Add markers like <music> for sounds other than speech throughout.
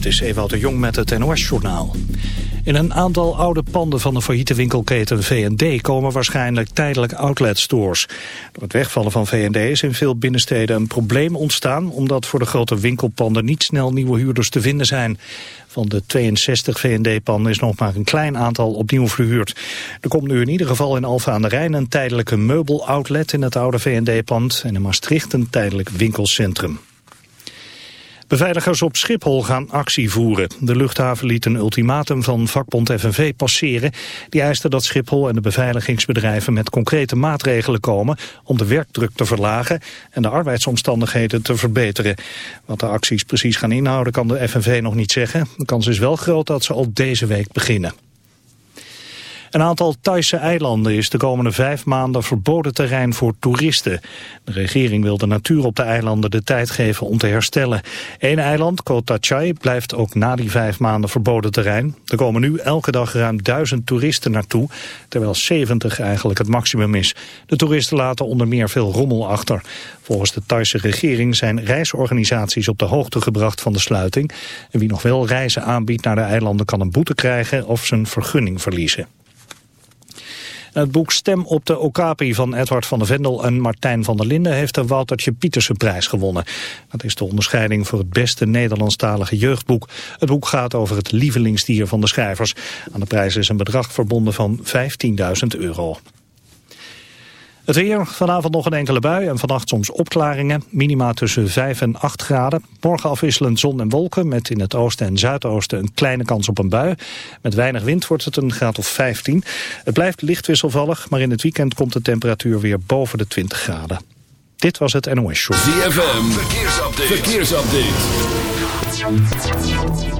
Dit is Ewout de Jong met het NOS-journaal. In een aantal oude panden van de failliete winkelketen V&D komen waarschijnlijk tijdelijk outletstores. Door het wegvallen van V&D is in veel binnensteden een probleem ontstaan... omdat voor de grote winkelpanden niet snel nieuwe huurders te vinden zijn. Van de 62 V&D-panden is nog maar een klein aantal opnieuw verhuurd. Er komt nu in ieder geval in Alfa aan de Rijn een tijdelijke meubeloutlet in het oude V&D-pand... en in Maastricht een tijdelijk winkelcentrum. Beveiligers op Schiphol gaan actie voeren. De luchthaven liet een ultimatum van vakbond FNV passeren. Die eiste dat Schiphol en de beveiligingsbedrijven met concrete maatregelen komen... om de werkdruk te verlagen en de arbeidsomstandigheden te verbeteren. Wat de acties precies gaan inhouden kan de FNV nog niet zeggen. De kans is wel groot dat ze al deze week beginnen. Een aantal Thaise eilanden is de komende vijf maanden verboden terrein voor toeristen. De regering wil de natuur op de eilanden de tijd geven om te herstellen. Eén eiland, Koh Tachai, blijft ook na die vijf maanden verboden terrein. Er komen nu elke dag ruim duizend toeristen naartoe, terwijl 70 eigenlijk het maximum is. De toeristen laten onder meer veel rommel achter. Volgens de Thaise regering zijn reisorganisaties op de hoogte gebracht van de sluiting. En wie nog wel reizen aanbiedt naar de eilanden kan een boete krijgen of zijn vergunning verliezen. Het boek Stem op de Okapi van Edward van der Vendel en Martijn van der Linden heeft de Woutertje Pietersen prijs gewonnen. Dat is de onderscheiding voor het beste Nederlandstalige jeugdboek. Het boek gaat over het lievelingsdier van de schrijvers. Aan de prijs is een bedrag verbonden van 15.000 euro. Het weer, vanavond nog een enkele bui en vannacht soms opklaringen. Minima tussen 5 en 8 graden. Morgen afwisselend zon en wolken met in het oosten en zuidoosten een kleine kans op een bui. Met weinig wind wordt het een graad of 15. Het blijft licht wisselvallig, maar in het weekend komt de temperatuur weer boven de 20 graden. Dit was het NOS Show. ZFM, verkeersupdate. verkeersupdate.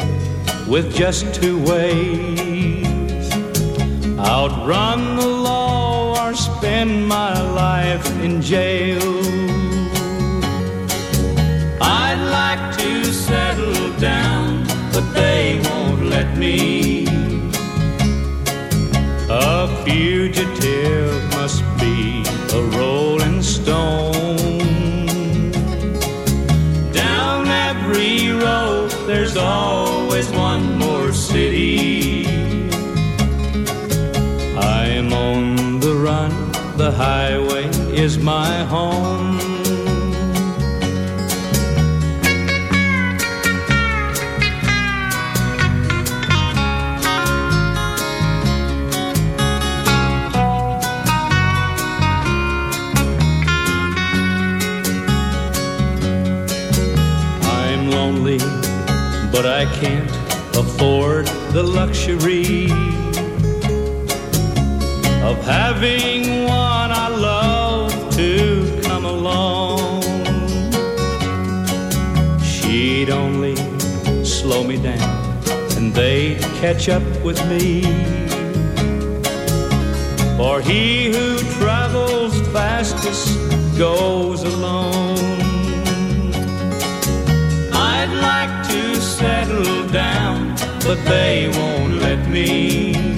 with just two ways. Outrun the law or spend my life in jail. I'd like to settle down, but they won't let me. A fugitive must be a rolling stone. Down every road there's always the highway is my home. I'm lonely, but I can't afford the luxury of having one I love to come along. She'd only slow me down and they'd catch up with me. For he who travels fastest goes alone. I'd like to settle down, but they won't let me.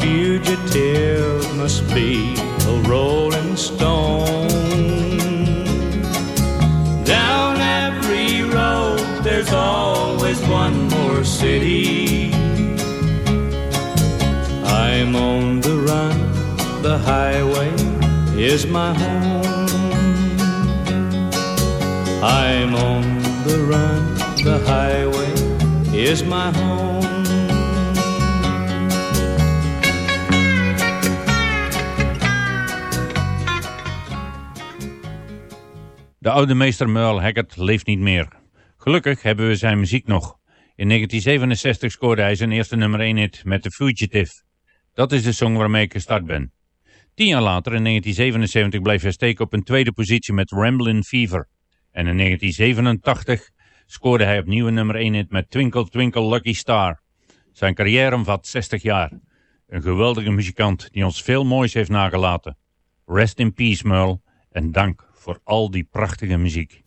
Fugitive must be a rolling stone. Down every road, there's always one more city. I'm on the run, the highway is my home. I'm on the run, the highway is my home. De oude meester Merle Haggard leeft niet meer. Gelukkig hebben we zijn muziek nog. In 1967 scoorde hij zijn eerste nummer 1 hit met The Fugitive. Dat is de song waarmee ik gestart ben. Tien jaar later, in 1977, bleef hij steken op een tweede positie met Ramblin' Fever. En in 1987 scoorde hij opnieuw een nummer 1 hit met Twinkle Twinkle Lucky Star. Zijn carrière omvat 60 jaar. Een geweldige muzikant die ons veel moois heeft nagelaten. Rest in peace, Merle. En dank voor al die prachtige muziek.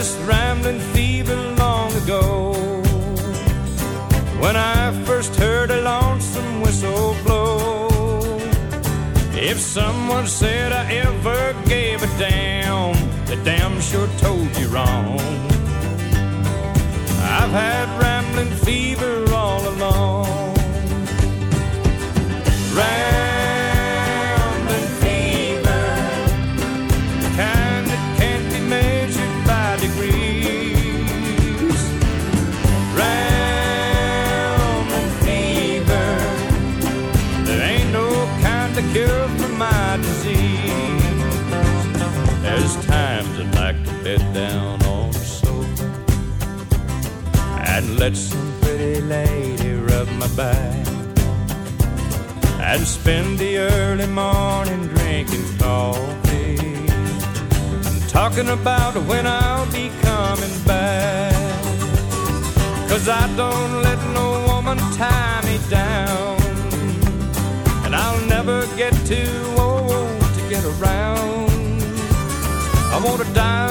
This rambling fever long ago. When I first heard a lonesome whistle blow, if someone said I ever gave a damn, the damn sure told you wrong. I've had rambling fever all bed down on the sofa and let some pretty lady rub my back and spend the early morning drinking coffee and talking about when I'll be coming back. Cause I don't let no woman tie me down. And I'll never get too old to get around. I want to die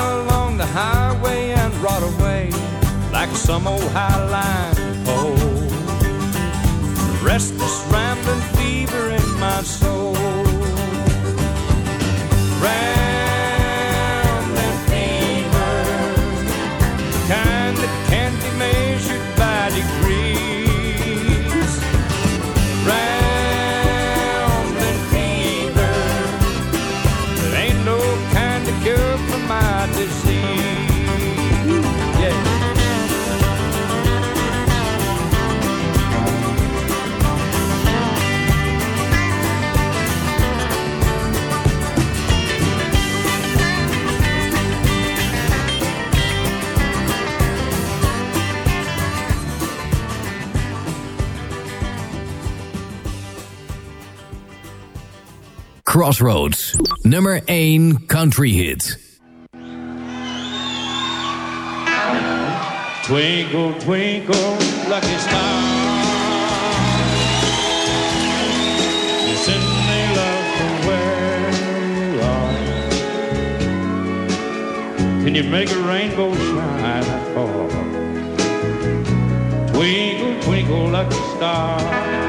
like some old highline pole. Crossroads, nummer 1 country hit. Twinkle, twinkle, lucky star. Send me love from where you are. Can you make a rainbow shine that far? Twinkle, twinkle, lucky star.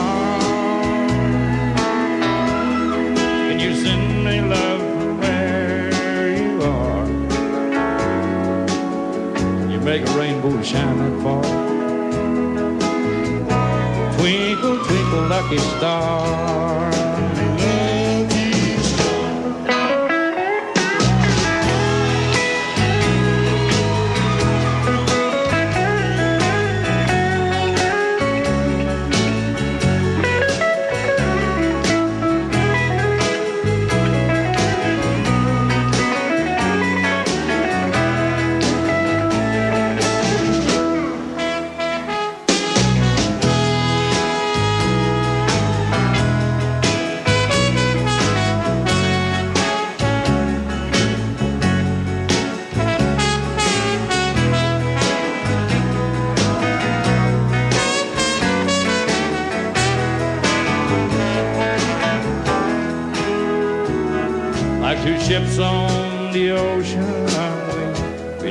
You make a rainbow shine that far? Twinkle, twinkle, lucky star.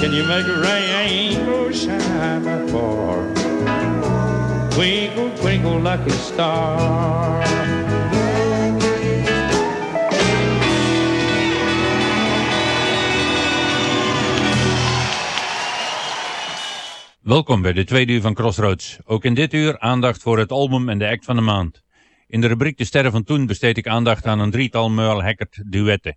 Can you make a rainbow shine far? Twinkle, twinkle, lucky star. Welkom bij de tweede uur van Crossroads. Ook in dit uur aandacht voor het album en de act van de maand. In de rubriek De Sterren van Toen besteed ik aandacht aan een drietal Merle Haggard duetten.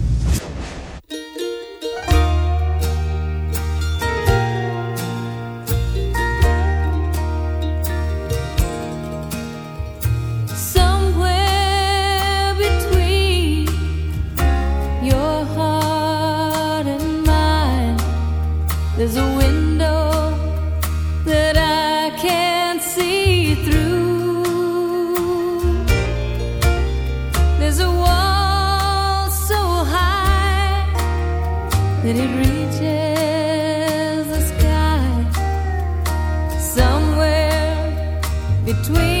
that it reaches the somewhere between.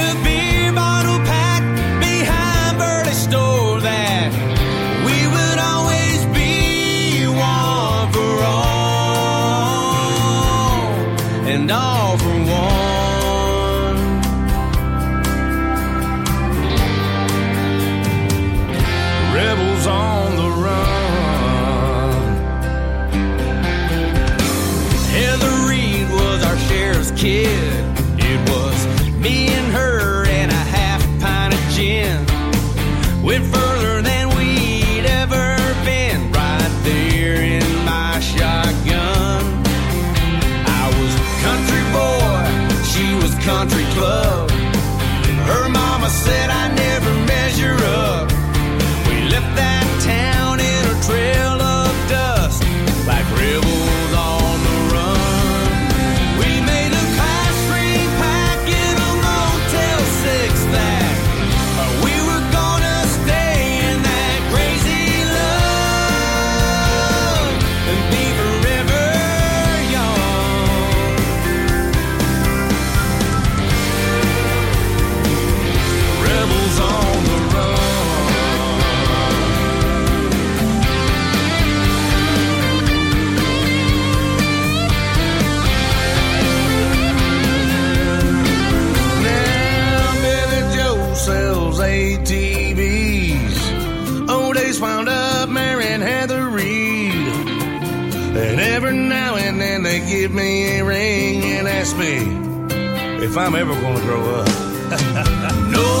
ring, ring and ask me if I'm ever gonna grow up. <laughs> no.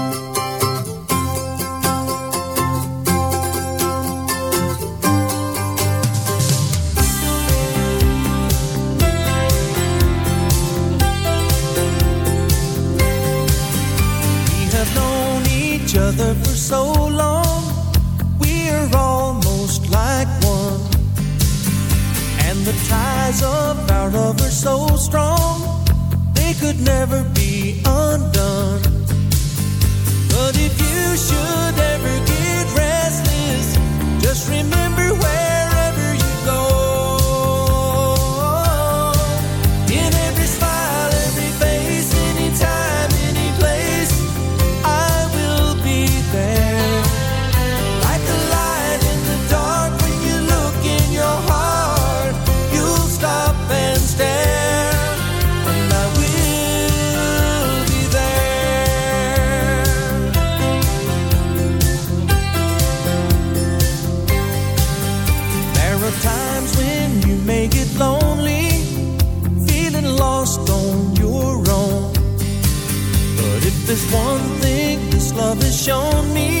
For so long, we're almost like one. And the ties of our love are so strong, they could never be undone. But if you should ever get restless, just remember wherever there's one thing this love has shown me,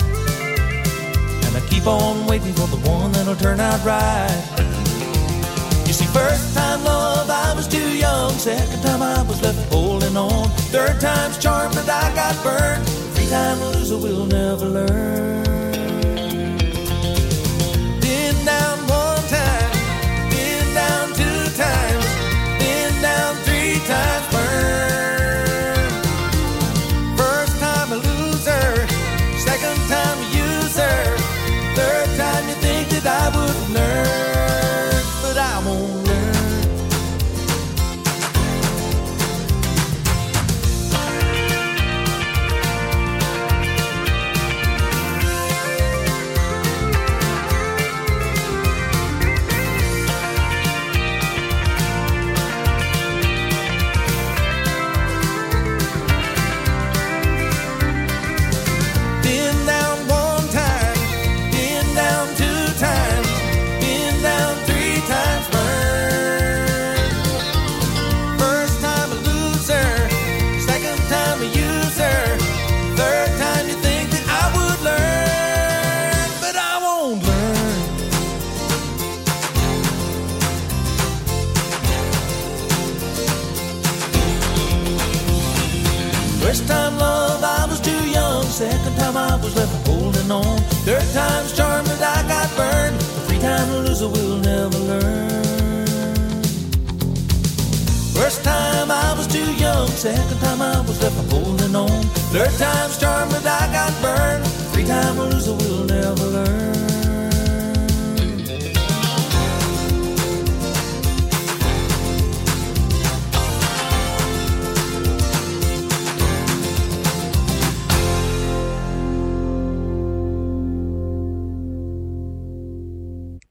Keep on waiting for the one that'll turn out right. You see, first time love, I was too young. Second time, I was left holding on. Third time's charm, but I got burned. Three time loser will never learn. Been down one time, been down two times, been down three times loser will never learn. First time I was too young. Second time I was left holding on. Third time's charm that I got burned. Three time loser we'll never learn.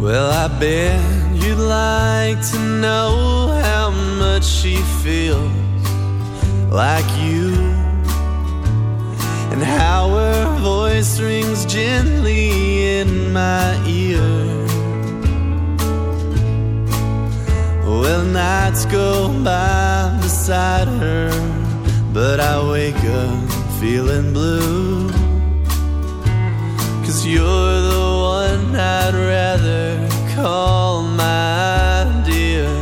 Well, I bet you'd like to know how much she feels like you, and how her voice rings gently in my ear. Well, nights go by beside her, but I wake up feeling blue. Cause you're the one I'd rather call my dear.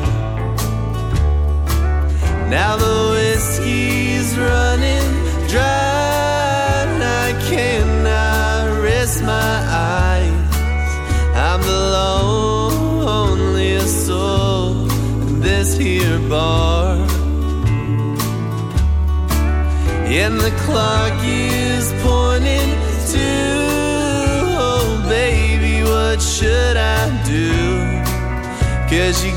Now the whiskey's running dry, and I cannot rest my eyes. I'm the loneliest soul in this here bar. And the clock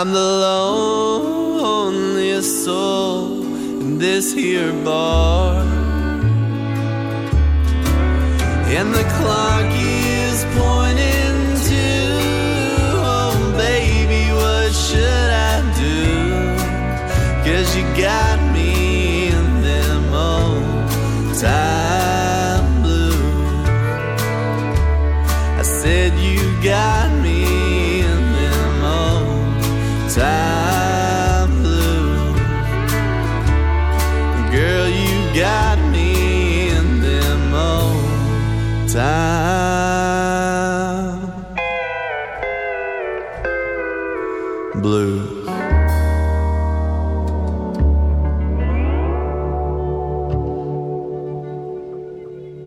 I'm the loneliest soul in this here bar.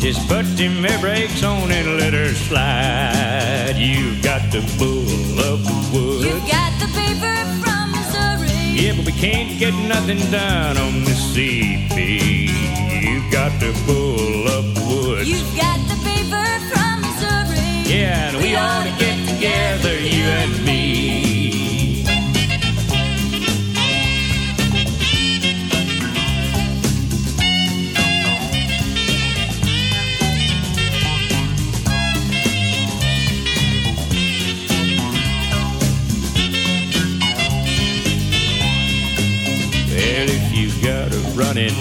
Just put them air brakes on and let her slide. You've got the bull of the woods. You've got the paper from Missouri. Yeah, but we can't get nothing done on the CB. You've got the bull of the woods. You've got the paper from Missouri. Yeah, and we ought to get together, you and me.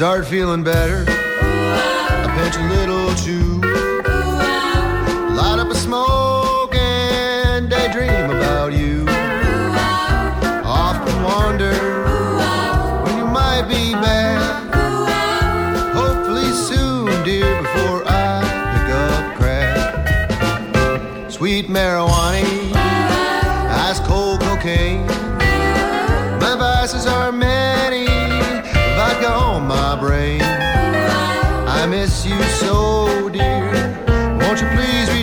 Start feeling better. I pinch a little too. Light up a smoke and daydream about you. Often wonder when you might be back. Hopefully soon, dear, before I pick up crack. Sweet marijuana,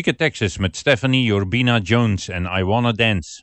Muziek uit Texas met Stephanie Urbina Jones en I Wanna Dance.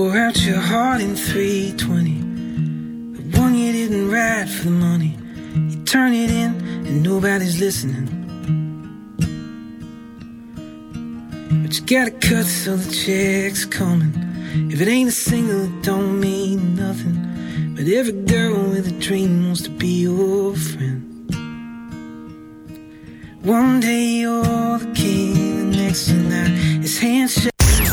Pour out your heart in 320. The one you didn't write for the money. You turn it in and nobody's listening. But you gotta cut so the check's coming. If it ain't a single, it don't mean nothing. But every girl with a dream wants to be your friend. One day you're the king, the next you're not. His handshake.